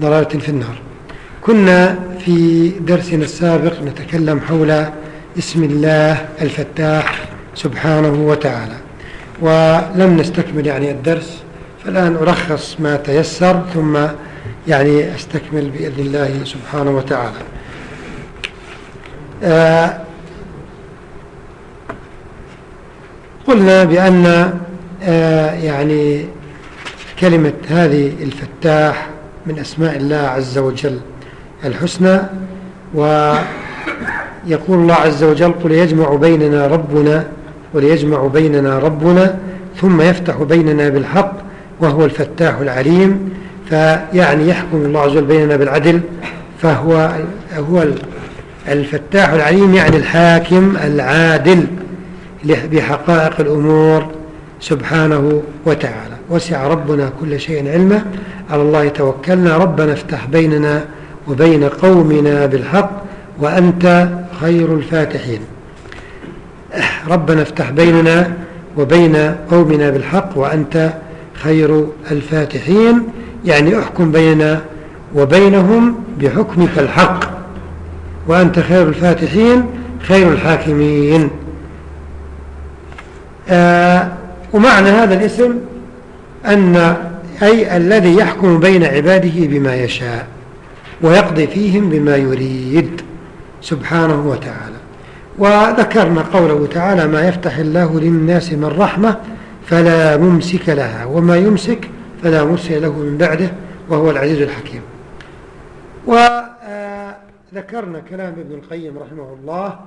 ضلالة في النار. كنا في درسنا السابق نتكلم حول اسم الله الفتاح سبحانه وتعالى. ولم نستكمل يعني الدرس فالآن ألخص ما تيسر ثم يعني أستكمل بإذن الله سبحانه وتعالى. آه قلنا بأن آه يعني كلمة هذه الفتاح من أسماء الله عز وجل الحسنى ويقول الله عز وجل قل يجمع بيننا ربنا وليجمع بيننا ربنا ثم يفتح بيننا بالحق وهو الفتاح العليم. فيعني يحكم الله عز وجل بيننا بالعدل فهو هو الفتاح العليم يعني الحاكم العادل بحقائق الأمور سبحانه وتعالى. وسع ربنا كل شيء علما على الله توكلنا. ربنا افتح بيننا وبين قومنا بالحق وأنت خير الفاتحين. ربنا افتح بيننا وبين قومنا بالحق وأنت خير الفاتحين. يعني احكم بيننا وبينهم بحكمك الحق. وأنت خير الفاتحين خير الحاكمين. آه ومعنى هذا الاسم أن أي الذي يحكم بين عباده بما يشاء ويقضي فيهم بما يريد سبحانه وتعالى. وذكرنا قوله تعالى ما يفتح الله للناس من رحمة فلا ممسك لها وما يمسك فلا مرسل له من بعده وهو العزيز الحكيم. وذكرنا كلام ابن القيم رحمه الله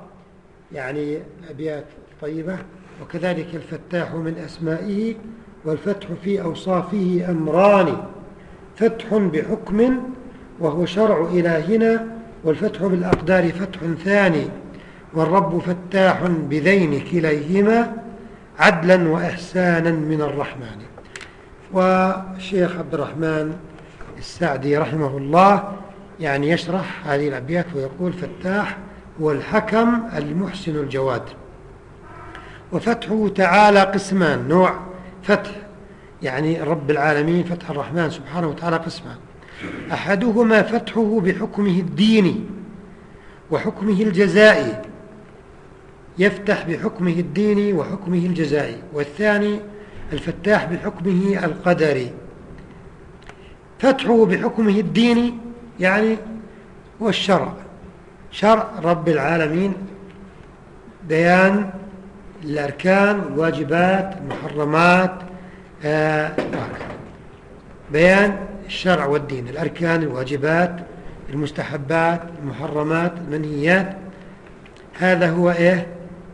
يعني الأبيات الطيبة وكذلك الفتاح من أسمائه والفتح في أوصافه أمران. فتح بحكم وهو شرع إلهنا والفتح بالأقدار فتح ثاني والرب فتاح بذين كليهما عدلا وإحسانا من الرحمن. والشيخ عبد الرحمن السعدي رحمه الله يعني يشرح هذه الأبيات ويقول فتاح هو الحكم المحسن الجواد. وفتحه تعالى قسمان نوع فتح يعني رب العالمين فتح الرحمن سبحانه وتعالى قسمان. أحدهما فتحه بحكمه الديني وحكمه الجزائي يفتح بحكمه الديني وحكمه الجزائي والثاني الفتاح بحكمه القدري. فتحه بحكمه الديني يعني هو الشرع شرع رب العالمين بيان الأركان والواجبات المحرمات آه بيان الشرع والدين الأركان الواجبات المستحبات المحرمات المنهيات. هذا هو إيه؟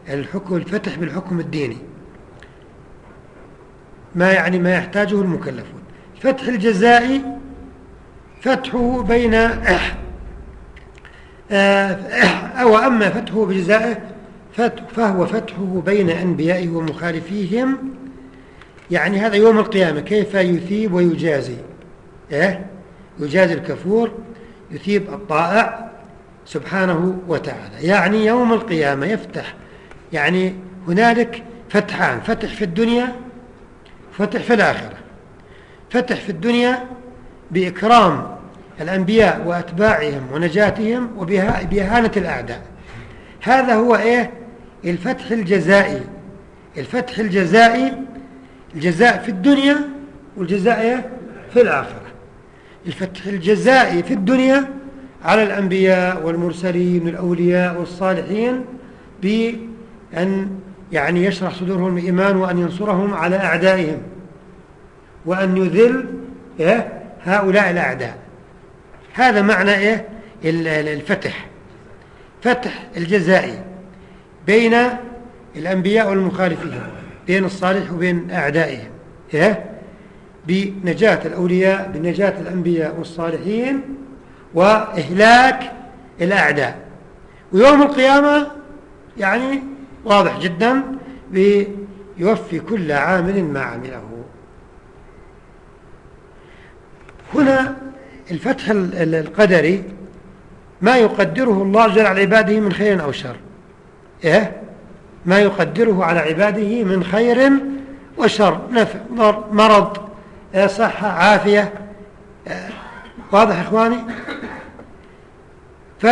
الحكم الفتح بالحكم الديني. ما يعني ما يحتاجه المكلفون. فتح الجزائي فتحه بين أو أما فتحه بجزائه فهو فتحه بين أنبيائه ومخالفيهم. يعني هذا يوم القيامة كيف يثيب ويجازي؟ إيه؟ يجازي الكفور يثيب الطائع سبحانه وتعالى. يعني يوم القيامة يفتح يعني هنالك فتحان فتح في الدنيا فتح في الآخرة. فتح في الدنيا بإكرام الأنبياء وأتباعهم ونجاتهم وبإهانة الأعداء. هذا هو إيه؟ الفتح الجزائي. الفتح الجزائي الجزاء في الدنيا والجزاء في الآخرة. الفتح الجزائي في الدنيا على الأنبياء والمرسلين والأولياء والصالحين بأن يعني يشرح صدورهم الإيمان وأن ينصرهم على أعدائهم. وأن يذل إيه هؤلاء الأعداء. هذا معنى إيه الفتح. فتح الجزائي. بين الأنبياء والمخالفين بين الصالح وبين أعدائهم إيه؟ بنجاة الأولياء بنجاة الأنبياء والصالحين وإهلاك الأعداء. ويوم القيامة يعني واضح جدا بيوفي كل عامل ما عمله. هنا الفتح القدري ما يقدره الله على عباده من خير أو شر. إيه؟ ما يقدره على عباده من خير وشر نفع مرض إيه، صحة عافية إيه، واضح إخواني؟ ف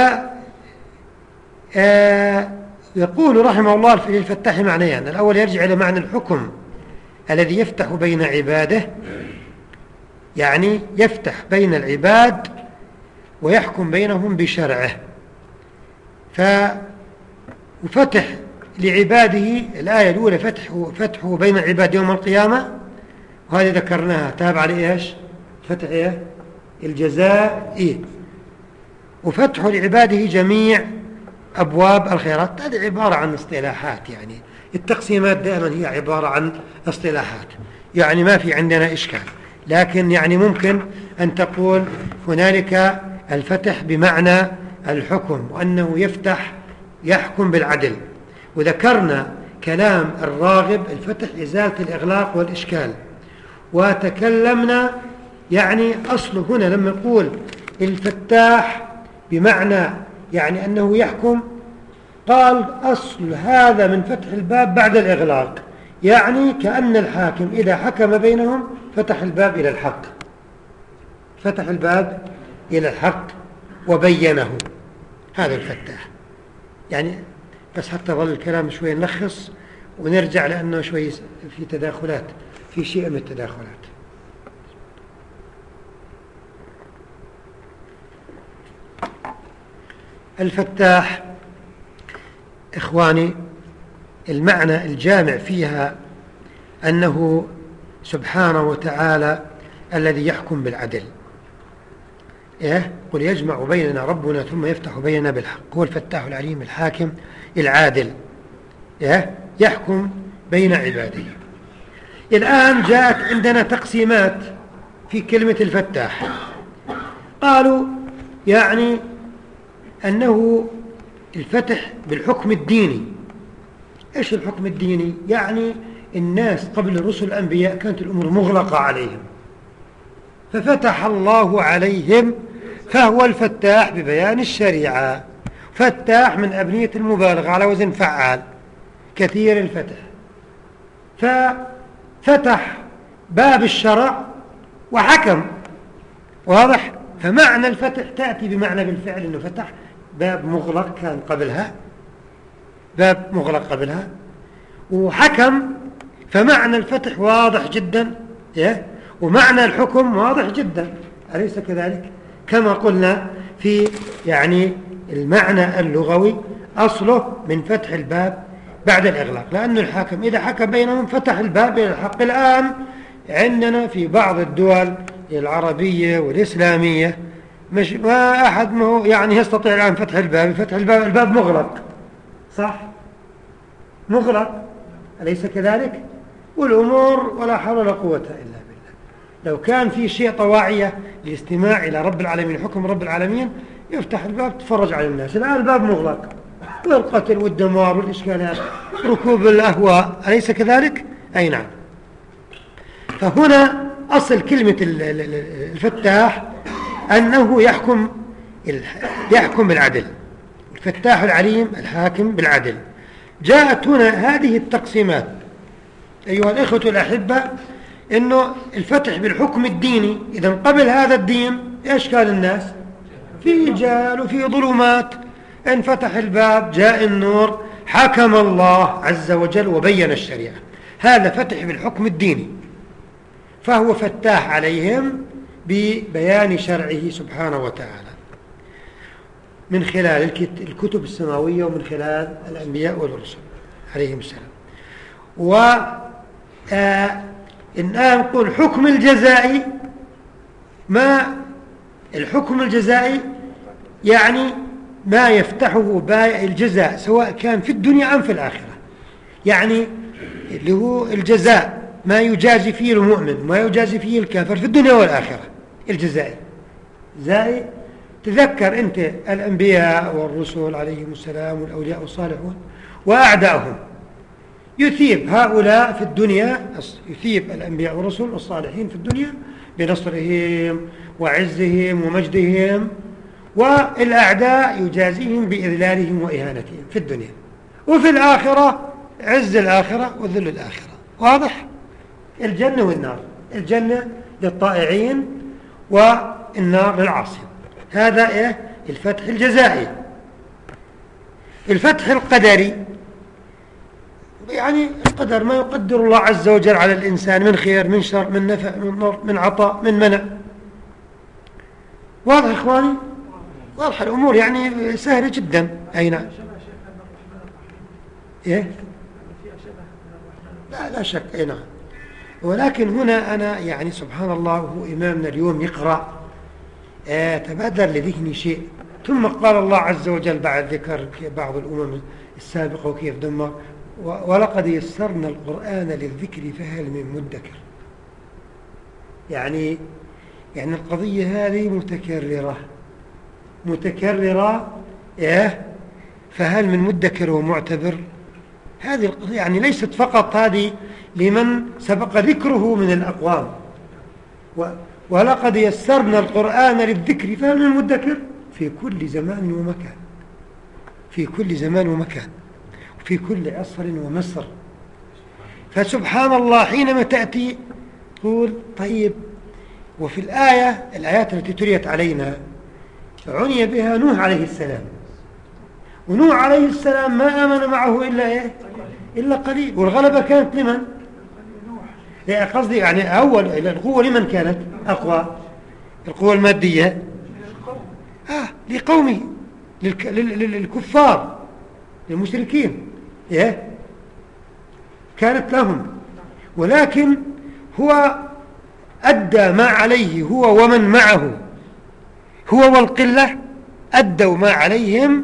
آه، يقول رحمه الله في الفتاح معنيان الأول يرجع إلى معنى الحكم الذي يفتح بين عباده يعني يفتح بين العباد ويحكم بينهم بشرعه. ففتح لعباده الآية الأولى فتحه, فتحه بين العباد يوم القيامة وهذه ذكرناها تابع لإيش؟ فتح إيه؟ الجزاء إيه؟ وفتح لعباده جميع أبواب الخيرات. هذه عبارة عن اصطلاحات يعني. التقسيمات دائما هي عبارة عن اصطلاحات. يعني ما في عندنا إشكال. لكن يعني ممكن أن تقول هنالك الفتح بمعنى الحكم وأنه يفتح يحكم بالعدل. وذكرنا كلام الراغب الفتح إزالة الإغلاق والإشكال. وتكلمنا يعني أصله هنا لما يقول الفتاح بمعنى يعني أنه يحكم قال أصل هذا من فتح الباب بعد الإغلاق. يعني كأن الحاكم إذا حكم بينهم فتح الباب إلى الحق. فتح الباب إلى الحق وبينه. هذا الفتاح. يعني بس حتى ظل الكلام شوي نلخص ونرجع لأنه شوي في تداخلات في شيء من التداخلات. الفتاح إخواني المعنى الجامع فيها أنه سبحانه وتعالى الذي يحكم بالعدل. إيه؟ قل يجمع بيننا ربنا ثم يفتح بيننا بالحق هو الفتاح العليم الحاكم العادل إيه؟ يحكم بين عباده الآن جاءت عندنا تقسيمات في كلمة الفتاح قالوا يعني أنه الفتح بالحكم الديني إيش الحكم الديني؟ يعني الناس قبل الرسل الأنبياء كانت الأمور مغلقة عليهم ففتح الله عليهم فهو الفتاح ببيان الشريعة. فتاح من أبنية المبالغة على وزن فعال. كثير الفتح. ففتح باب الشرع وحكم. واضح؟ فمعنى الفتح تأتي بمعنى بالفعل أنه فتح باب مغلق كان قبلها. باب مغلق قبلها. وحكم. فمعنى الفتح واضح جدا. إيه؟ ومعنى الحكم واضح جدا. أليس كذلك؟ كما قلنا في يعني المعنى اللغوي أصله من فتح الباب بعد الإغلاق لأن الحاكم إذا حكم بينهم فتح الباب إلى الحق الآن عندنا في بعض الدول العربية والإسلامية مش ما أحد ما يعني يستطيع الآن فتح الباب فتح الباب الباب مغلق صح؟ مغلق أليس كذلك؟ والأمور ولا حول ولا قوة إلا لو كان في شيء طواعية للاستماع إلى رب العالمين حكم رب العالمين يفتح الباب تفرج على الناس. الآن الباب مغلق. والقتل والدمار والإشكالات ركوب الأهواء أليس كذلك؟ أي نعم. فهنا أصل كلمة الفتاح أنه يحكم يحكم بالعدل. الفتاح العليم الحاكم بالعدل. جاءت هنا هذه التقسيمات. أيها الإخوة الأحبة أنه الفتح بالحكم الديني إذا قبل هذا الدين إيش كان الناس؟ في جال وفي ظلمات. انفتح الباب جاء النور حكم الله عز وجل وبين الشريعة. هذا فتح بالحكم الديني. فهو فتاح عليهم ببيان شرعه سبحانه وتعالى. من خلال الكتب السماوية ومن خلال الأنبياء والرسل عليهم السلام. و آه الآن نقول حكم الجزائي ما الحكم الجزائي يعني ما يفتحه بائع الجزاء سواء كان في الدنيا أم في الآخرة. يعني اللي هو الجزاء ما يجازي فيه المؤمن وما يجازي فيه الكافر في الدنيا والآخرة. الجزائي. زائي تذكر أنت الأنبياء والرسل عليهم السلام والأولياء الصالحون وأعدائهم يثيب هؤلاء في الدنيا يثيب الأنبياء والرسل والصالحين في الدنيا بنصرهم وعزهم ومجدهم والأعداء يجازيهم بإذلالهم وإهانتهم في الدنيا. وفي الآخرة عز الآخرة وذل الآخرة. واضح؟ الجنة والنار. الجنة للطائعين والنار للعاصين هذا إيه؟ الفتح الجزائي. الفتح القدري. يعني القدر ما يقدر الله عز وجل على الإنسان من خير من شر من نفع من ضر من عطاء من منع. واضح إخواني؟ واضح الأمور يعني سهلة جدا. أي نعم. إيه؟ لا لا شك. أي نعم. ولكن هنا أنا يعني سبحان الله وهو إمامنا اليوم يقرأ آه تبادر لذهني شيء. ثم قال الله عز وجل بعد ذكر بعض الأمم السابقة وكيف دمر. ولقد يسرنا القرآن للذكر فهل من مدكر. يعني يعني القضية هذه متكررة. متكررة إيه؟ فهل من مدكر ومعتبر؟ هذه القضية يعني ليست فقط هذه لمن سبق ذكره من الأقوام. ولقد يسرنا القرآن للذكر فهل من مدكر؟ في كل زمان ومكان. في كل زمان ومكان. في كل عصر ومصر. فسبحان الله حينما تأتي تقول طيب وفي الآية الآيات التي تريت علينا عني بها نوح عليه السلام. ونوح عليه السلام ما آمن معه إلا إيه؟ إلا قليل. والغلبة كانت لمن؟ إيه قصدي يعني أول القوة لمن كانت؟ أقوى. القوة المادية. آه لقومه للكفار للمشركين. إيه؟ كانت لهم. ولكن هو أدى ما عليه هو ومن معه. هو والقلة أدوا ما عليهم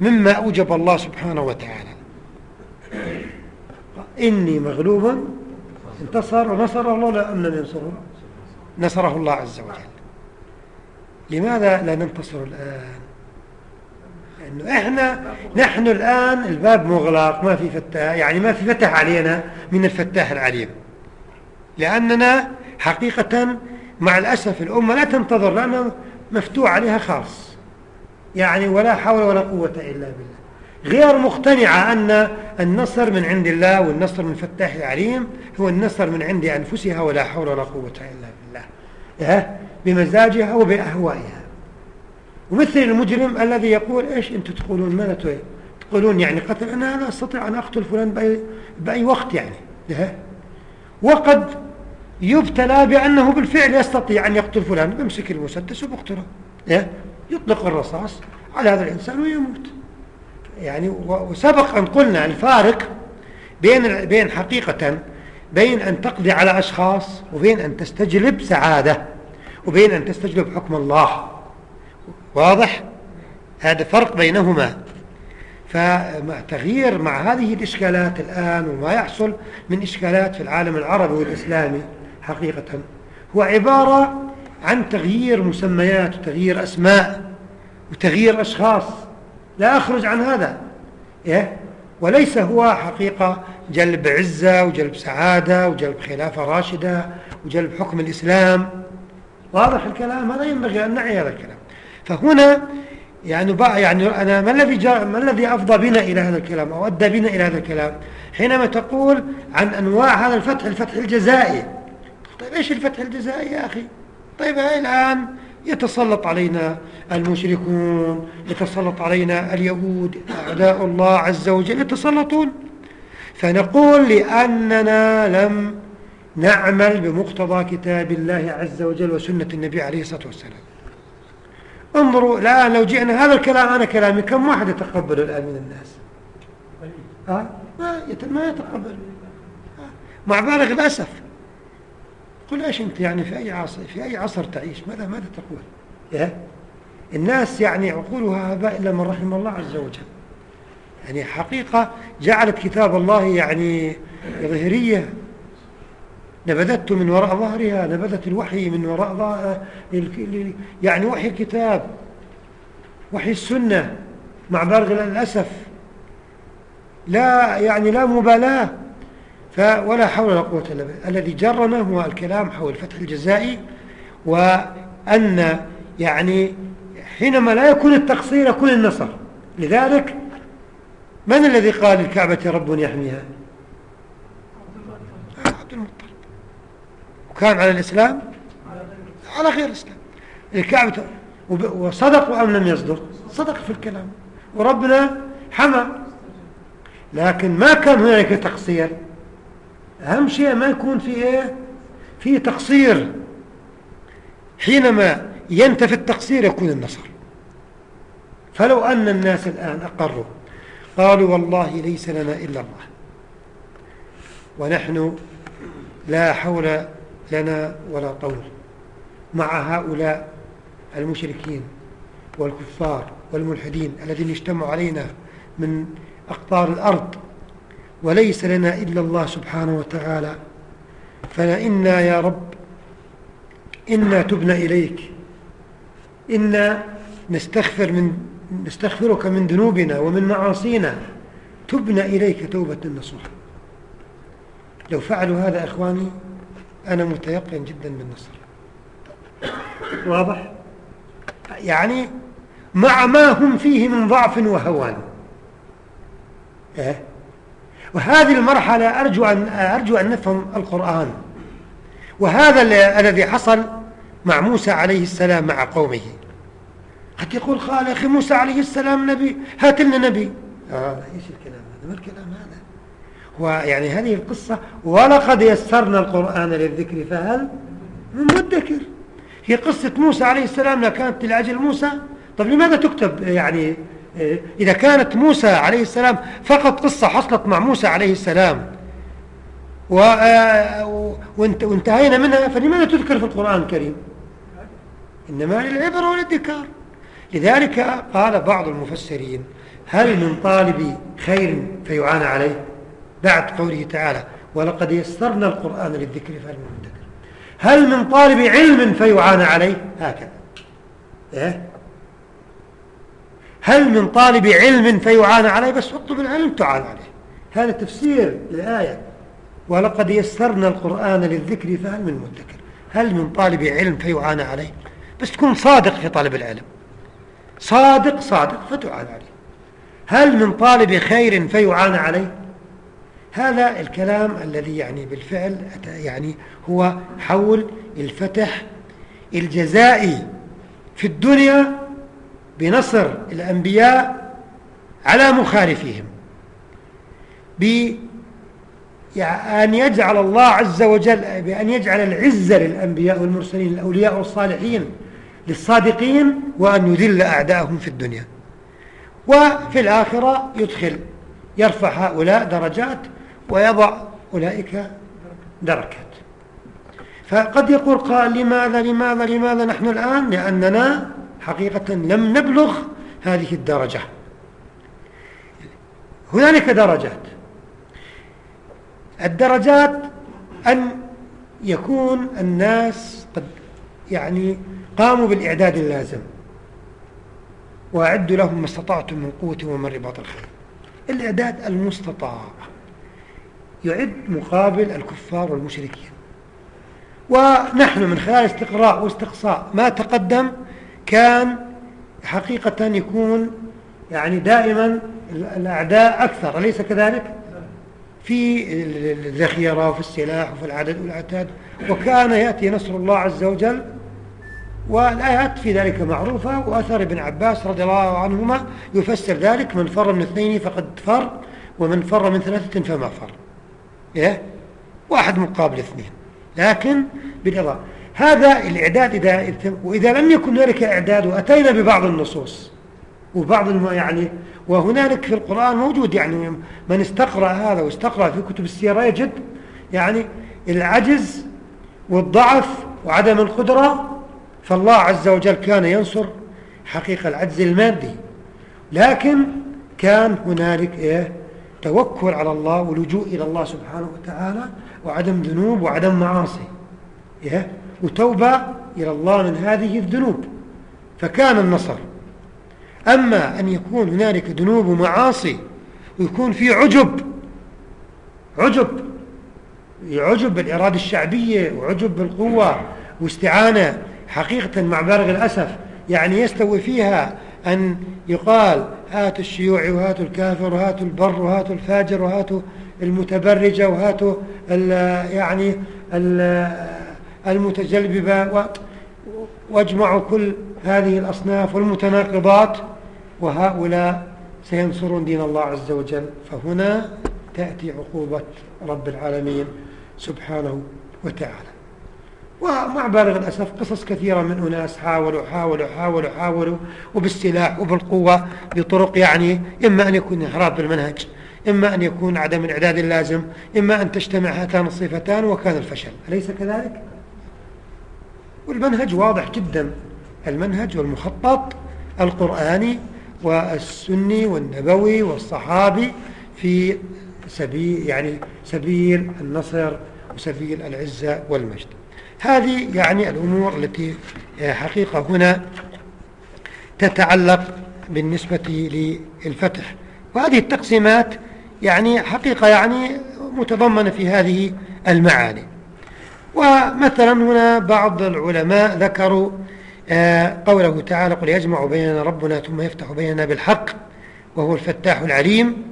مما أوجب الله سبحانه وتعالى. إني مغلوب. انتصر ونصر الله لا أمن ينصره نصره الله عز وجل. لماذا لا ننتصر الآن؟ لأنه إحنا نحن الآن الباب مغلق ما في فتاح يعني ما في فتح علينا من الفتاح العليم. لأننا حقيقة مع الأسف الأمة لا تنتظر لأنه مفتوح عليها خاص. يعني ولا حول ولا قوة إلا بالله. غير مقتنعة أن النصر من عند الله والنصر من فتاح العليم هو النصر من عند أنفسها ولا حول ولا قوة إلا بالله. بمزاجها وبأهوائها ومثل المجرم الذي يقول إيش أنتم تقولون؟ ماذا تقولون يعني قتل. أنا لا أستطيع أن أقتل فلان بأي, بأي وقت يعني. وقد يبتلى بأنه بالفعل يستطيع أن يقتل فلان بمسك المسدس وبقتله. يطلق الرصاص على هذا الإنسان ويموت. يعني وسبق أن قلنا الفارق بين بين حقيقة بين أن تقضي على أشخاص وبين أن تستجلب سعادة وبين أن تستجلب حكم الله. واضح؟ هذا فرق بينهما. فتغيير مع هذه الإشكالات الآن وما يحصل من إشكالات في العالم العربي والإسلامي حقيقة هو عبارة عن تغيير مسميات وتغيير أسماء وتغيير أشخاص. لا أخرج عن هذا إيه؟ وليس هو حقيقة جلب عزة وجلب سعادة وجلب خلافة راشدة وجلب حكم الإسلام. واضح الكلام؟ هذا ينبغي أن نعي هذا الكلام. فهنا يعني بقى يعني أنا ما الذي جاء ما الذي أفضى بنا إلى هذا الكلام أو أدى بنا إلى هذا الكلام؟ حينما تقول عن أنواع هذا الفتح الفتح الجزائي. طيب إيش الفتح الجزائي يا أخي؟ طيب هاي الآن يتسلط علينا المشركون يتسلط علينا اليهود أعداء الله عز وجل يتسلطون. فنقول لأننا لم نعمل بمقتضى كتاب الله عز وجل وسنة النبي عليه الصلاة والسلام. انظروا الآن لو جئنا هذا الكلام أنا كلامي كم واحد يتقبل الآن من الناس؟ ها؟ ما يتقبل. مع بالغ الأسف قل إيش أنت يعني في أي عصر في أي عصر تعيش؟ ماذا ماذا تقول؟ يا الناس يعني عقولها هباء إلا من رحم الله عز وجل. يعني حقيقة جعلت كتاب الله يعني ظهرية. نبذته من وراء ظهرها نبذت الوحي من وراء ظهرها يعني وحي الكتاب وحي السنة مع بالغ الأسف لا يعني لا مبالاة. ولا حول ولا قوة إلا بالله. الذي جرنا هو الكلام حول فتح الجزائي وأن يعني حينما لا يكون التقصير يكون النصر. لذلك من الذي قال الكعبة رب يحميها عبد المطلب وكان على الإسلام؟ على غير الإسلام. الكعبة وصدق أم لم يصدق؟ صدق في الكلام. وربنا حمى. لكن ما كان هناك تقصير. أهم شيء ما يكون في إيه؟ في تقصير. حينما ينتفي التقصير يكون النصر. فلو أن الناس الآن أقروا قالوا والله ليس لنا إلا الله. ونحن لا حول لنا ولا طول. مع هؤلاء المشركين والكفار والملحدين الذين اجتمعوا علينا من أقطار الأرض وليس لنا إلا الله سبحانه وتعالى فإنا يا رب إنا تبنا إليك. إنا نستغفر من نستغفرك من ذنوبنا ومن معاصينا. تبنا إليك توبة نصوح لو فعلوا هذا إخواني أنا متيقن جدا بالنصر. واضح؟ يعني مع ما هم فيه من ضعف وهوان. إيه؟ وهذه المرحلة أرجو أن, أرجو أن نفهم القرآن. وهذا الذي حصل مع موسى عليه السلام مع قومه. قد يقول قال أخي موسى عليه السلام نبي هات لنا نبي. آه إيش الكلام هذا؟ ما الكلام هذا؟ هو يعني هذه القصة ولقد يسرنا القرآن للذكر فهل من مدكر هي قصة موسى عليه السلام لا كانت لأجل موسى؟ طب لماذا تكتب يعني إذا كانت موسى عليه السلام فقط قصة حصلت مع موسى عليه السلام؟ آه، وانتهينا منها فلماذا تذكر في القرآن الكريم؟ إنما للعبرة والادكار. لذلك قال بعض المفسرين هل من طالب خير فيعان عليه؟ بعد قوله تعالى ولقد يسرنا القرآن للذكر فهل من مدكر هل من طالب علم فيعان عليه؟ هكذا. إيه؟ هل من طالب علم فيعان عليه؟ بس اطلب العلم تعان عليه. هذا تفسير الآية ولقد يسرنا القرآن للذكر فهل من مدكر. هل من طالب علم فيعان عليه؟ بس تكون صادق في طلب العلم. صادق صادق فتعان عليه. هل من طالب خير فيعان عليه؟ هذا الكلام الذي يعني بالفعل يعني هو حول الفتح الجزائي في الدنيا بنصر الأنبياء على مخالفيهم. بأن يجعل الله عز وجل بأن يجعل العزة للأنبياء والمرسلين الأولياء والصالحين للصادقين وأن يذل أعداءهم في الدنيا. وفي الآخرة يدخل يرفع هؤلاء درجات ويضع أولئك دركات. فقد يقول قال لماذا لماذا لماذا نحن الآن؟ لأننا حقيقة لم نبلغ هذه الدرجة. هنالك درجات. الدرجات أن يكون الناس قد يعني قاموا بالإعداد اللازم. وأعدوا لهم ما استطعتم من قوة ومن رباط الخير. الإعداد المستطاع. يعد مقابل الكفار والمشركين. ونحن من خلال استقراء واستقصاء ما تقدم كان حقيقة يكون يعني دائما الأعداء أكثر أليس كذلك؟ في الذخيرة وفي السلاح وفي العدد والعتاد وكان يأتي نصر الله عز وجل والآيات في ذلك معروفة وأثر ابن عباس رضي الله عنهما يفسر ذلك من فر من اثنين فقد فر ومن فر من ثلاثة فما فر. إيه؟ واحد مقابل اثنين. لكن بالإضافة هذا الإعداد إذا وإذا لم يكن هنالك إعداد وأتينا ببعض النصوص. وبعض الم... يعني وهنالك في القرآن موجود يعني من استقرأ هذا واستقرأ في كتب السيرة يجد يعني العجز والضعف وعدم القدرة. فالله عز وجل كان ينصر حقيقة العجز المادي. لكن كان هنالك إيه؟ توكل على الله ولجوء إلى الله سبحانه وتعالى وعدم ذنوب وعدم معاصي. وتوبة إلى الله من هذه الذنوب. فكان النصر. أما أن يكون هنالك ذنوب ومعاصي ويكون في عجب. عجب. عجب بالإرادة الشعبية وعجب بالقوة واستعانة حقيقة مع بالغ الأسف. يعني يستوي فيها أن يقال هاتوا الشيوعي وهاتوا الكافر وهاتوا البر وهاتوا الفاجر وهاتوا المتبرجة وهاتوا ال يعني ال المتجلببة واجمعوا كل هذه الأصناف والمتناقضات وهؤلاء سينصرون دين الله عز وجل. فهنا تأتي عقوبة رب العالمين سبحانه وتعالى. ومع بالغ الأسف قصص كثيرة من أناس حاولوا حاولوا حاولوا حاولوا وبالسلاح وبالقوة بطرق يعني إما أن يكون إحراف بالمنهج إما أن يكون عدم الإعداد اللازم إما أن تجتمع هاتان الصفتان وكان الفشل أليس كذلك؟ والمنهج واضح جدا المنهج والمخطط القرآني والسني والنبوي والصحابي في سبيل يعني سبيل النصر وسبيل العزة والمجد هذه يعني الأمور التي حقيقة هنا تتعلق بالنسبة للفتح. وهذه التقسيمات يعني حقيقة يعني متضمنة في هذه المعاني. ومثلا هنا بعض العلماء ذكروا آه، قوله تعالى قل يجمع بيننا ربنا ثم يفتح بيننا بالحق وهو الفتاح العليم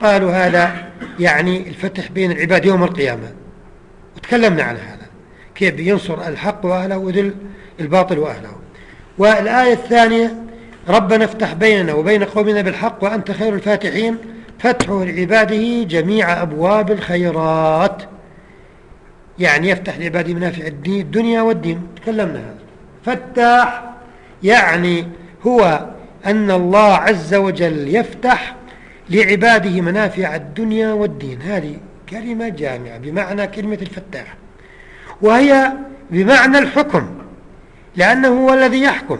قالوا هذا يعني الفتح بين العباد يوم القيامة. وتكلمنا عن هذا. كيف ينصر الحق وأهله وذل الباطل وأهله. والآية الثانية ربنا افتح بيننا وبين قومنا بالحق وأنت خير الفاتحين فتحه لعباده جميع أبواب الخيرات. يعني يفتح لعباده منافع الدين الدنيا والدين. تكلمنا هذا. فتاح يعني هو أن الله عز وجل يفتح لعباده منافع الدنيا والدين. هذه كلمة جامعة بمعنى كلمة الفتاح. وهي بمعنى الحكم لأنه هو الذي يحكم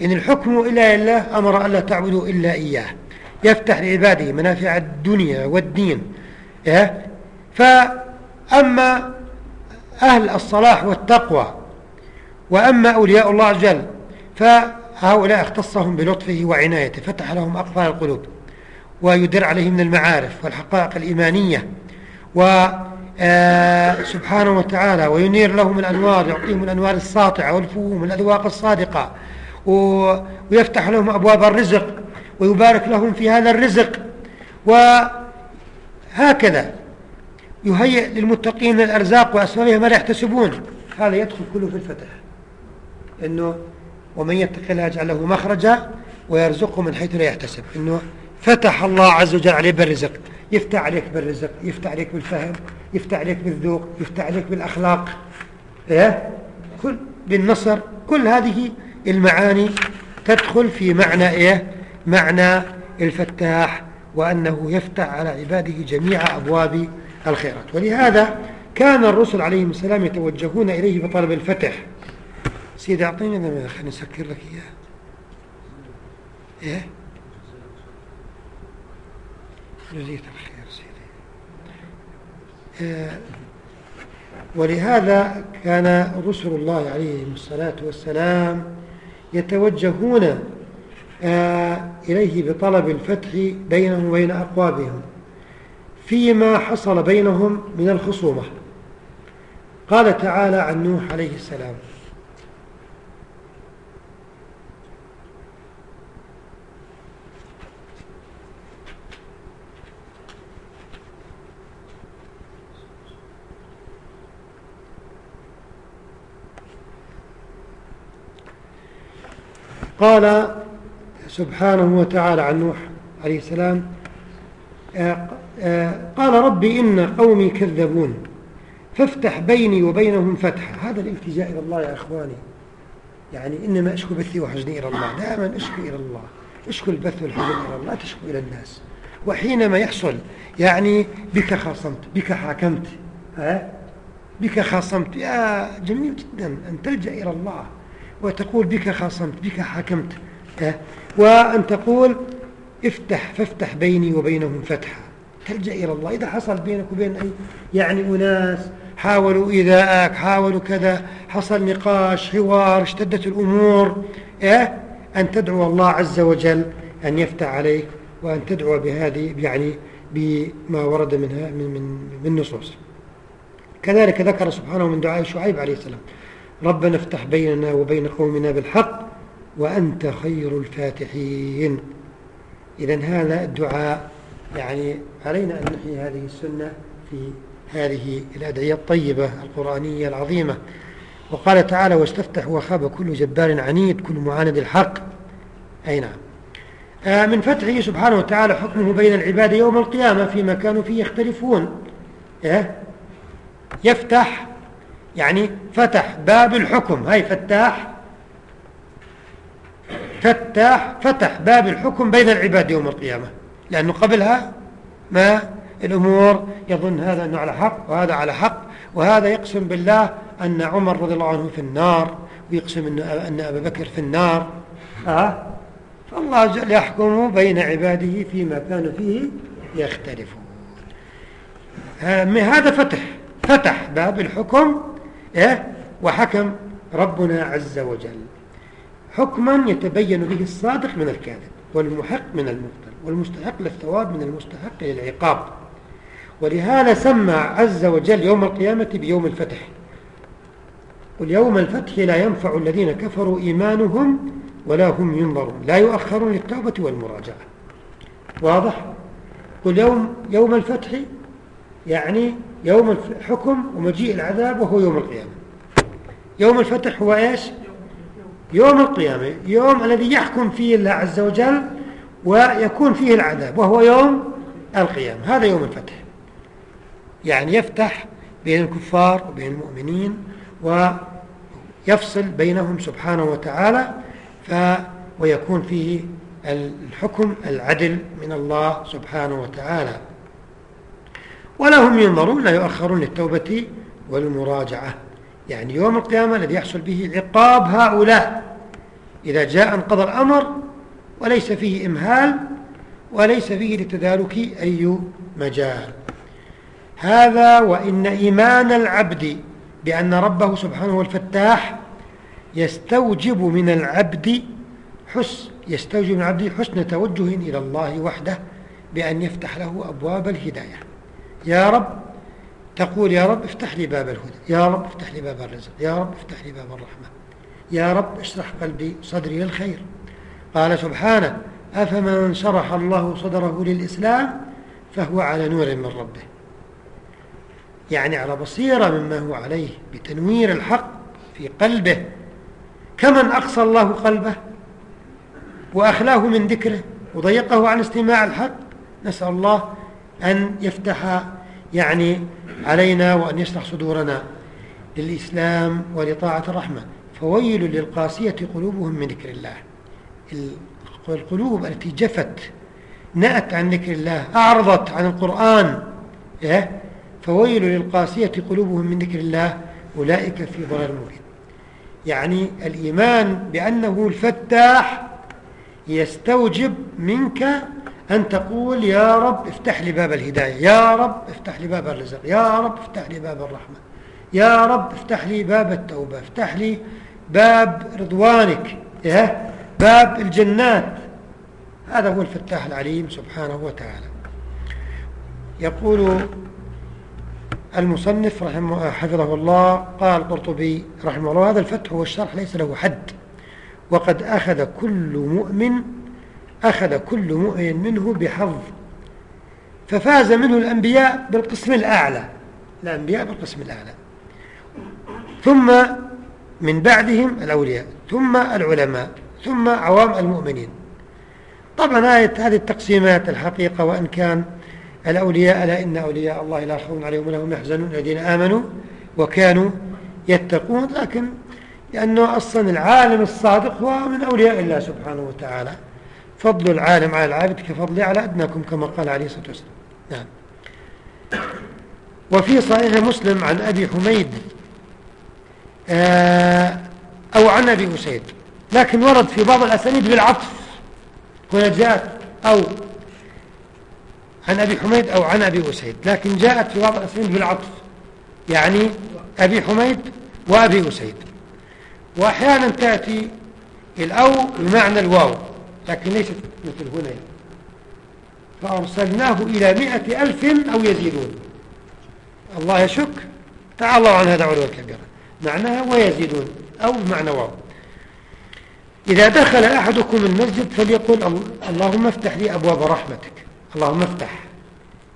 إن الحكم إلا لله أمر ألا تعبدوا إلا إياه يفتح لعباده منافع الدنيا والدين إيه؟ فأما أهل الصلاح والتقوى وأما أولياء الله عز وجل فهؤلاء اختصهم بلطفه وعنايته فتح لهم أقفال القلوب ويدر عليهم من المعارف والحقائق الإيمانية وسبحانه آه، وتعالى وينير لهم الأنوار يعطيهم الأنوار الساطعة والفهوم الأذواق الصادقة ويفتح لهم أبواب الرزق ويبارك لهم في هذا الرزق. وهكذا يهيئ للمتقين الأرزاق وأسبابها ما لا يحتسبون. هذا يدخل كله في الفتح. إنه ومن يتق الله يجعل له مخرجا ويرزقه من حيث لا يحتسب. إنه فتح الله عز وجل عليه بالرزق. يفتح عليك بالرزق يفتح عليك بالفهم. يفتح عليك بالذوق يفتح عليك بالأخلاق إيه؟ كل بالنصر. كل هذه المعاني تدخل في معنى إيه؟ معنى الفتاح وأنه يفتح على عباده جميع أبواب الخيرات. ولهذا كان الرسل عليهم السلام يتوجهون إليه بطلب الفتح. سيدي أعطيني ذا خليني نسكر لك إياه. إيه؟ جزيت الخير ولهذا كان رسل الله عليهم الصلاة والسلام يتوجهون آه إليه بطلب الفتح بينهم وبين أقوابهم فيما حصل بينهم من الخصومة. قال تعالى عن نوح عليه السلام قال سبحانه وتعالى عن نوح عليه السلام آه، آه، قال ربي إن قومي كذبون فافتح بيني وبينهم فتحا. هذا الالتجاء إلى الله يا أخواني. يعني إنما أشكو بثي وحزني إلى الله دائما أشكو إلى الله أشكو البث والحزن إلى الله لا تشكو إلى الناس. وحينما يحصل يعني بك خاصمت بك حاكمت بك خاصمت. يا جميل جدا أن تلجأ إلى الله. وتقول بك خاصمت بك حكمت وأن تقول افتح فافتح بيني وبينهم فتحا. تلجأ إلى الله. إذا حصل بينك وبين أي يعني أناس حاولوا إيذاءك حاولوا كذا حصل نقاش حوار اشتدت الأمور إيه أن تدعو الله عز وجل أن يفتح عليك وأن تدعو بهذه يعني بما ورد منها من من من نصوص. كذلك ذكر سبحانه من دعاء شعيب عليه السلام. ربنا افتح بيننا وبين قومنا بالحق وأنت خير الفاتحين. إذا هذا الدعاء يعني علينا أن نحيي هذه السنة في هذه الأدعية الطيبة القرآنية العظيمة. وقال تعالى واستفتح وخاب كل جبار عنيد كل معاند الحق. أي نعم. آه، من فتحه سبحانه وتعالى حكمه بين العباد يوم القيامة فيما كانوا فيه يختلفون. إيه؟ يفتح يعني فتح باب الحكم هاي فتاح فتاح فتح باب الحكم بين العباد يوم القيامة لأنه قبلها ما الأمور يظن هذا أنه على حق وهذا على حق وهذا يقسم بالله أن عمر رضي الله عنه في النار ويقسم أن أبا بكر في النار أه؟ فالله جل يحكم بين عباده فيما كانوا فيه يختلفون هذا فتح فتح باب الحكم؟ وحكم ربنا عز وجل. حكما يتبين به الصادق من الكاذب والمحق من المبطل والمستحق للثواب من المستحق للعقاب. ولهذا سمى عز وجل يوم القيامة بيوم الفتح. قل يوم الفتح لا ينفع الذين كفروا إيمانهم ولا هم ينظرون لا يؤخرون للتوبة والمراجعة. واضح؟ قل يوم, يوم الفتح يعني يوم الحكم ومجيء العذاب وهو يوم القيامة. يوم الفتح هو إيش؟ يوم القيامة. يوم الذي يحكم فيه الله عز وجل ويكون فيه العذاب وهو يوم القيامة. هذا يوم الفتح. يعني يفتح بين الكفار وبين المؤمنين ويفصل بينهم سبحانه وتعالى ف ويكون فيه الحكم العدل من الله سبحانه وتعالى. ولا هم ينظرون لا يؤخرون للتوبة والمراجعة. يعني يوم القيامة الذي يحصل به عقاب هؤلاء. إذا جاء انقضى الأمر وليس فيه إمهال وليس فيه لتدارك أي مجال. هذا وإن إيمان العبد بأن ربه سبحانه الفتاح يستوجب من العبد حسن يستوجب من العبد حسن توجه إلى الله وحده بأن يفتح له أبواب الهداية. يا رب تقول يا رب افتح لي باب الهدى يا رب افتح لي باب الرزق يا رب افتح لي باب الرحمة يا رب اشرح قلبي صدري للخير. قال سبحانه أفمن شرح الله صدره للإسلام فهو على نور من ربه. يعني على بصيرة مما هو عليه بتنوير الحق في قلبه. كمن أقصى الله قلبه وأخلاه من ذكره وضيقه عن استماع الحق نسأل الله أن يفتح يعني علينا وأن يشرح صدورنا للإسلام ولطاعة الرحمة. فويل للقاسية قلوبهم من ذكر الله. القلوب التي جفت نأت عن ذكر الله أعرضت عن القرآن إيه؟ فويل للقاسية قلوبهم من ذكر الله أولئك في ضلال مبين. يعني الإيمان بأنه الفتاح يستوجب منك أن تقول يا رب افتح لي باب الهداية يا رب افتح لي باب الرزق يا رب افتح لي باب الرحمة يا رب افتح لي باب التوبة افتح لي باب رضوانك إيه؟ باب الجنات. هذا هو الفتاح العليم سبحانه وتعالى. يقول المصنف رحمه حفظه الله قال القرطبي رحمه الله هذا الفتح والشرح ليس له حد. وقد أخذ كل مؤمن أخذ كل مؤمن منه بحظ ففاز منه الأنبياء بالقسم الأعلى الأنبياء بالقسم الأعلى. ثم من بعدهم الأولياء ثم العلماء ثم عوام المؤمنين. طبعا هذه التقسيمات الحقيقة وإن كان الأولياء ألا إن أولياء الله لا خوف عليهم ولا هم يحزنون الذين آمنوا وكانوا يتقون. لكن لأنه أصلا العالم الصادق هو من أولياء الله سبحانه وتعالى. فضل العالم على العابد كفضلي على أدناكم كما قال عليه الصلاة والسلام. نعم. وفي صحيح مسلم عن أبي حميد آه، أو عن أبي أسيد لكن ورد في بعض الأسانيد بالعطف هنا جاءت أو عن أبي حميد أو عن أبي أسيد لكن جاءت في بعض الأسانيد بالعطف يعني أبي حميد وأبي أسيد. وأحيانا تأتي الأو بمعنى الواو. لكن ليست مثل هنا. فأرسلناه إلى مئة ألف أو يزيدون. الله يشك. تعالوا عن هذا علو الكبيرة معناها ويزيدون أو بمعنى واو. إذا دخل أحدكم المسجد فليقول اللهم افتح لي أبواب رحمتك. اللهم افتح.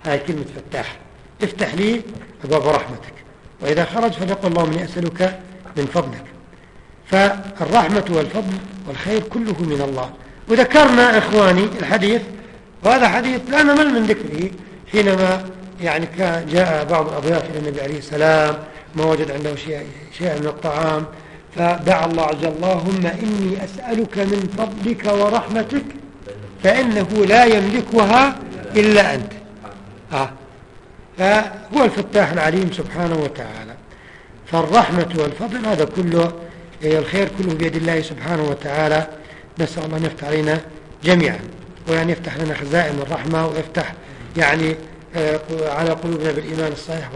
هاي كلمة فتاح. افتح لي أبواب رحمتك. وإذا خرج فليقول اللهم إني أسألك من فضلك. فالرحمة والفضل والخير كله من الله. وذكرنا إخواني الحديث وهذا حديث لا نمل من ذكره حينما يعني كان جاء بعض الأضياف إلى النبي عليه السلام ما وجد عنده شيء, شيء من الطعام فدعا الله عز وجل اللهم إني أسألك من فضلك ورحمتك فإنه لا يملكها إلا أنت. آه. فهو الفتاح العليم سبحانه وتعالى. فالرحمة والفضل هذا كله الخير كله بيد الله سبحانه وتعالى. نسأل الله أن يفتح علينا جميعا وأن يفتح لنا خزائن الرحمة ويفتح يعني آه، على قلوبنا بالإيمان الصحيح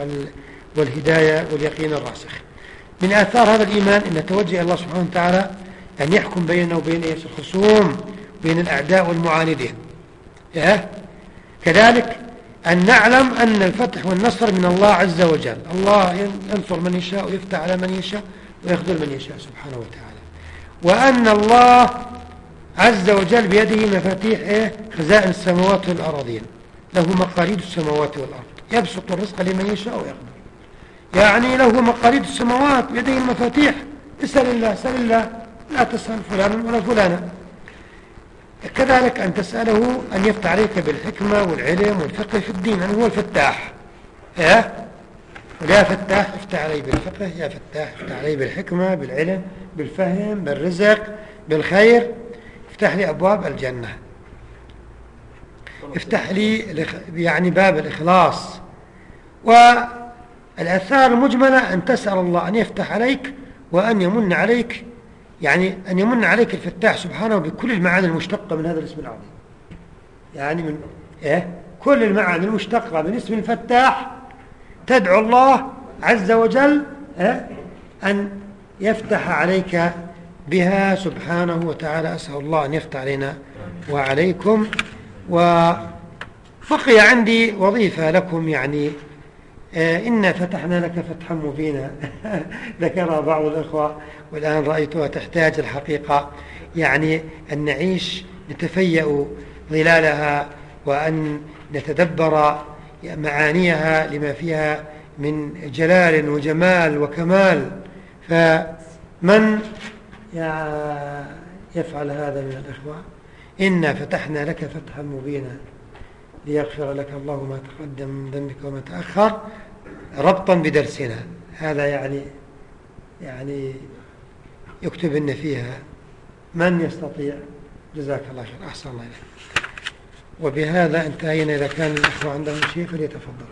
والهداية واليقين الراسخ. من آثار هذا الإيمان أن نتوجه الله سبحانه وتعالى أن يحكم بيننا وبين إيش؟ الخصوم بين الأعداء والمعاندين. كذلك أن نعلم أن الفتح والنصر من الله عز وجل. الله ينصر من يشاء ويفتح على من يشاء ويخذل من يشاء سبحانه وتعالى. وأن الله عز وجل بيده مفاتيح إيه؟ خزائن السماوات والأراضين. له مقاليد السماوات والأرض. يبسط الرزق لمن يشاء ويقدر. يعني له مقاليد السماوات بيده المفاتيح. اسأل الله اسأل الله. لا تسأل فلانا ولا فلانا. كذلك أن تسأله أن يفتح عليك بالحكمة والعلم والفقه في الدين. أنه هو الفتاح. إيه؟ يا فتاح افتح علي بالفقه يا فتاح افتح علي بالحكمة بالعلم بالفهم بالرزق بالخير. افتح لي أبواب الجنة افتح لي يعني باب الإخلاص والأثار المجملة أن تسأل الله أن يفتح عليك وأن يمن عليك يعني أن يمن عليك الفتاح سبحانه بكل المعاني المشتقة من هذا الاسم العظيم يعني من إيه؟ كل المعاني المشتقة من اسم الفتاح تدعو الله عز وجل إيه؟ أن يفتح عليك بها سبحانه وتعالى. أسأل الله أن يفتح علينا وعليكم. وبقي عندي وظيفة لكم يعني آه، إنا فتحنا لك فتحا مبينا. ذكرها بعض الأخوة والآن رأيتها تحتاج الحقيقة. يعني أن نعيش نتفيأ ظلالها وأن نتدبر معانيها لما فيها من جلال وجمال وكمال. فمن يفعل هذا من الإخوة. إنا فتحنا لك فتحا مبينا ليغفر لك الله ما تقدم من ذنبك وما تأخر ربطا بدرسنا. هذا يعني يعني يكتب لنا فيها من يستطيع. جزاك الله خير. أحسن الله إليك. وبهذا انتهينا. إذا كان الأخوة عندهم شيء فليتفضل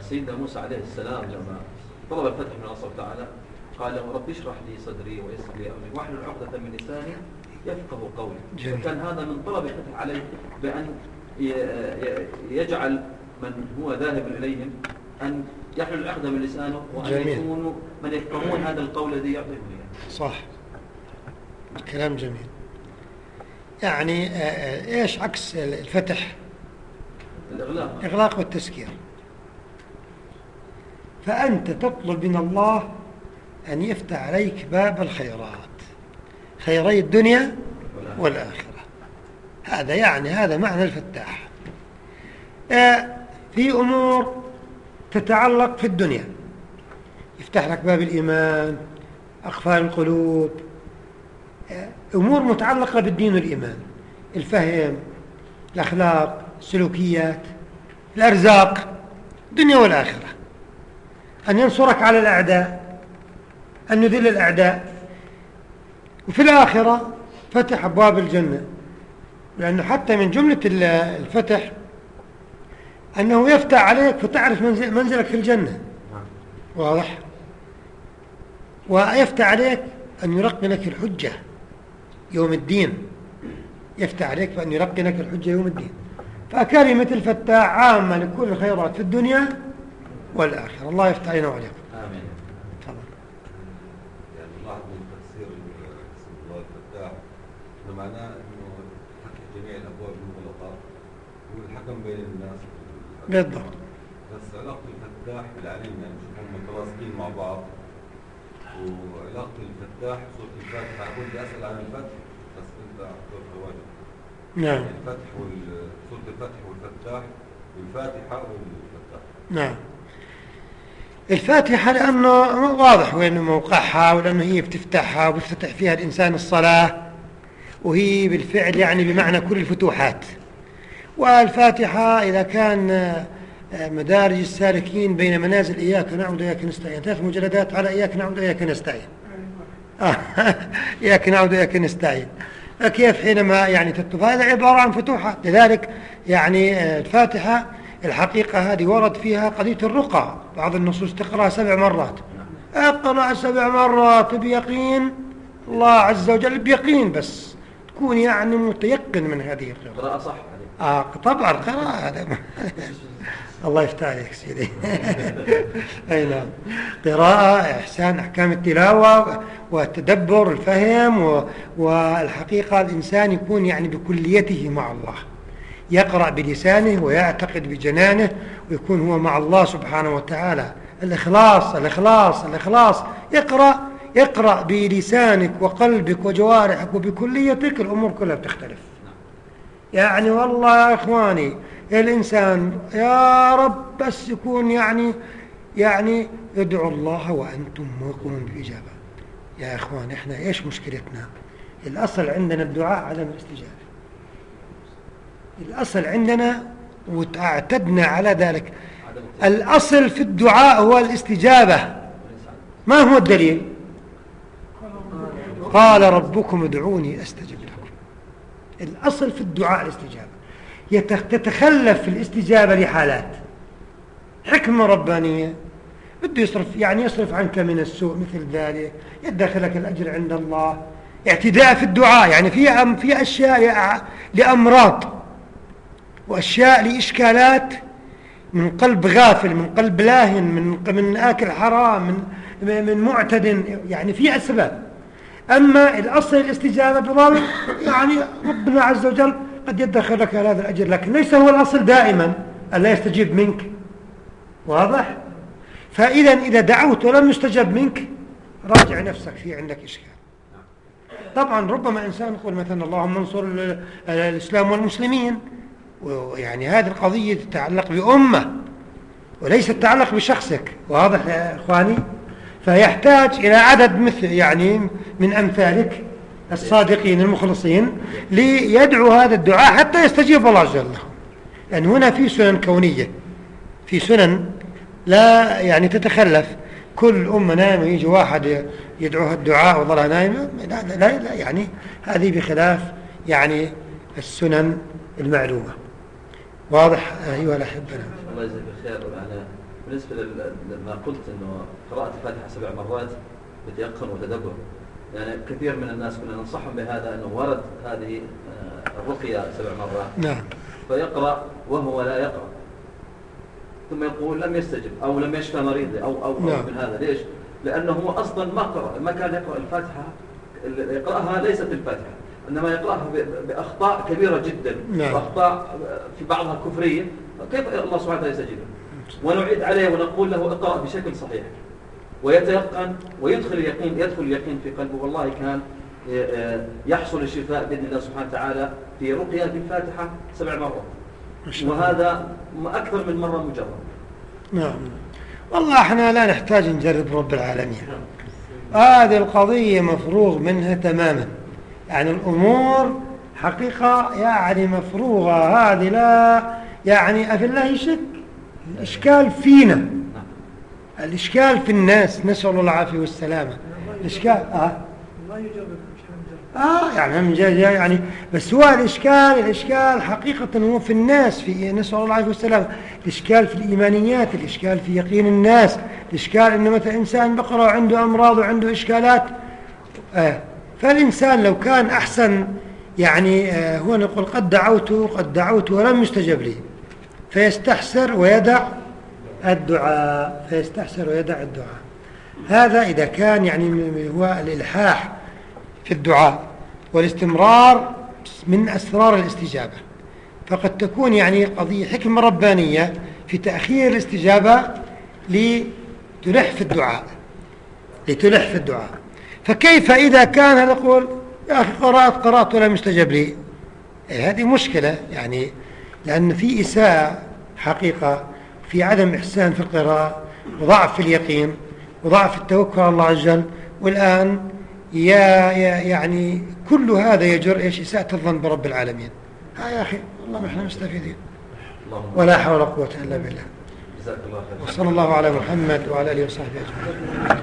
سيدنا موسى عليه السلام لما طلب الفتح من الله تعالى قال له رب اشرح لي صدري ويسر لي أمري. واحلل عقدة من لساني يفقه قولي. وكان هذا من طلب الفتح عليه بأن يجعل من هو ذاهب إليهم أن يحلل العقدة من لسانه وأن. يكونوا من يفقهون هذا القول الذي يعطيه صح. كلام جميل. يعني آه، آه، إيش عكس الفتح؟ الإغلاق. الإغلاق والتسكير. فأنت تطلب من الله أن يفتح عليك باب الخيرات خيري الدنيا والآخرة. هذا يعني هذا معنى الفتاح. آه، في أمور تتعلق في الدنيا. يفتح لك باب الإيمان أقفال القلوب. آه، أمور متعلقة بالدين والإيمان. الفهم الأخلاق السلوكيات الأرزاق الدنيا والآخرة. أن ينصرك على الأعداء. أن يذل الأعداء. وفي الآخرة فتح أبواب الجنة. لأنه حتى من جملة الفتح أنه يفتح عليك فتعرف منزلك في الجنة. واضح؟ ويفتح عليك أن يرقي لك الحجة يوم الدين. يفتح عليك فأن لك الحجة يوم الدين. فكلمة الفتاح عامة لكل الخيرات في الدنيا والآخرة. الله يفتح علينا وعليكم آمين تفضل يعني بعض من تفسير معناه إنه جميع الأبواب المغلقه والحكم بين الناس. بالضبط. بس علاقة الفتاح بالعليم يعني هم متلاصقين مع بعض. وعلاقة الفتاح سوره الفاتحه أقول بدي أسأل عن الفتح بس أنت اعطيت واجب نعم. الفتح سوره الفتح والفتاح والفاتحة والفتاح. نعم. الفاتحة لأنه واضح وين موقعها ولأنه هي بتفتحها وبيفتح فيها الإنسان الصلاة. وهي بالفعل يعني بمعنى كل الفتوحات. والفاتحة إذا كان آه، مدارج السالكين بين منازل إياك نعبد وإياك نستعين. ثلاث مجلدات على إياك نعبد وإياك نستعين؟ آه، إياك نعبد وإياك نستعين. كيف حينما يعني تكتب؟ هذا عبارة عن فتوحات لذلك يعني آه، الفاتحة الحقيقة هذه ورد فيها قضية الرقى. بعض النصوص تقرأها سبع مرات. أقرأ سبع مرات بيقين. الله عز وجل بيقين بس. تكون يعني متيقن من هذه القراءة. قراءة صح. آه طبعا قراءة هذا الله يفتح عليك سيدي. أي نعم. قراءة إحسان أحكام التلاوة والتدبر الفهم والحقيقة الإنسان يكون يعني بكليته مع الله. يقرأ بلسانه ويعتقد بجنانه ويكون هو مع الله سبحانه وتعالى. الإخلاص الإخلاص الإخلاص. اقرأ اقرأ بلسانك وقلبك وجوارحك وبكليتك الأمور كلها بتختلف. يعني والله يا إخواني الإنسان يا رب بس يكون يعني يعني ادعوا الله وأنتم موقنون بالإجابة. يا إخوان إحنا إيش مشكلتنا؟ الأصل عندنا الدعاء عدم الاستجابة. الأصل عندنا واعتدنا على ذلك. الأصل في الدعاء هو الاستجابة. ما هو الدليل؟ قال ربكم ادعوني أستجب لكم. الأصل في الدعاء الاستجابة. تتخلف في الاستجابة لحالات. حكمة ربانية. بده يصرف يعني يصرف عنك من السوء مثل ذلك. يدخلك الأجر عند الله. اعتداء في الدعاء. يعني في في أشياء لأمراض. وأشياء لإشكالات. من قلب غافل من قلب لاهن من من آكل حرام من من معتد. يعني في أسباب. أما الأصل الاستجابة بظل يعني ربنا عز وجل قد يدخر لك هذا الأجر لكن ليس هو الأصل دائما ألا يستجيب منك. واضح؟ فإذا إذا دعوت ولم يستجب منك راجع نفسك في عندك إشكال. طبعا ربما إنسان يقول مثلا اللهم انصر الإسلام والمسلمين ويعني هذه القضية تتعلق بأمة وليس تتعلق بشخصك. واضح يا إخواني؟ فيحتاج إلى عدد مثل يعني من أمثالك الصادقين المخلصين ليدعو هذا الدعاء حتى يستجيب الله جل له لأن هنا في سنن كونية في سنن لا يعني تتخلف. كل أمة نائمة يجي واحد يدعوها الدعاء وظلها نائمة لا, لا, لا يعني هذه بخلاف يعني السنن المعلومة. واضح أيها الأحبة؟ الله يجزيك أنا بالنسبة لما قلت أنه قراءة الفاتحة سبع مرات بتيقن وتدبر يعني كثير من الناس كنا ننصحهم بهذا أنه ورد هذه آه، الرقية سبع مرات. نعم. فيقرأ وهو لا يقرأ. ثم يقول لم يستجب أو لم يشفى مريضي أو, أو, أو نعم. من هذا. ليش؟ لأنه هو أصلا ما قرأ ما كان يقرأ الفاتحة يقرأها ليست الفاتحة. إنما يقرأها بأخطاء كبيرة جدا. نعم. وأخطاء في بعضها كفرية. كيف الله سبحانه وتعالى يستجيب ونعيد عليه ونقول له اقرأ بشكل صحيح. ويتيقن ويدخل اليقين يدخل اليقين في قلبه. والله كان آه، يحصل الشفاء بإذن الله سبحانه وتعالى في رقية الفاتحة سبع مرات. وهذا أكثر من مرة مجرد. نعم. والله إحنا لا نحتاج نجرب رب العالمين. هذه القضية مفروغ منها تماما. يعني الأمور حقيقة يعني مفروغة. هذه لا يعني أفي الله شك. الإشكال فينا. الإشكال في الناس نسأل الله العافية والسلامة. الإشكال آه. آه يعني يعني بس هو الإشكال الإشكال حقيقة هو في الناس في نسأل الله العافية والسلامة. الإشكال في الإيمانيات الإشكال في يقين الناس الإشكال إنه مثلا إنسان بقرأ وعنده أمراض وعنده إشكالات آه. فالإنسان لو كان أحسن يعني آه، هو نقول قد دعوت قد دعوت ولم يستجب لي. فيستحسر ويدع الدعاء فيستحسر ويدع الدعاء. هذا إذا كان يعني هو الإلحاح في الدعاء والاستمرار من أسرار الاستجابة. فقد تكون يعني قضية حكمة ربانية في تأخير الاستجابة لتلح في الدعاء لتلح في الدعاء. فكيف إذا كان نقول يا أخي قرأت قرأت ولا مستجب لي؟ إيه هذه مشكلة يعني. لأن في إساءة حقيقة في عدم إحسان في القراءة وضعف في اليقين وضعف التوكل على الله عز وجل. والآن يا, يا يعني كل هذا يجر إيش؟ إساءة الظن برب العالمين. ها يا أخي والله ما إحنا مستفيدين. ولا حول ولا قوة إلا بالله. وصلى الله على محمد وعلى آله وصحبه أجمعين.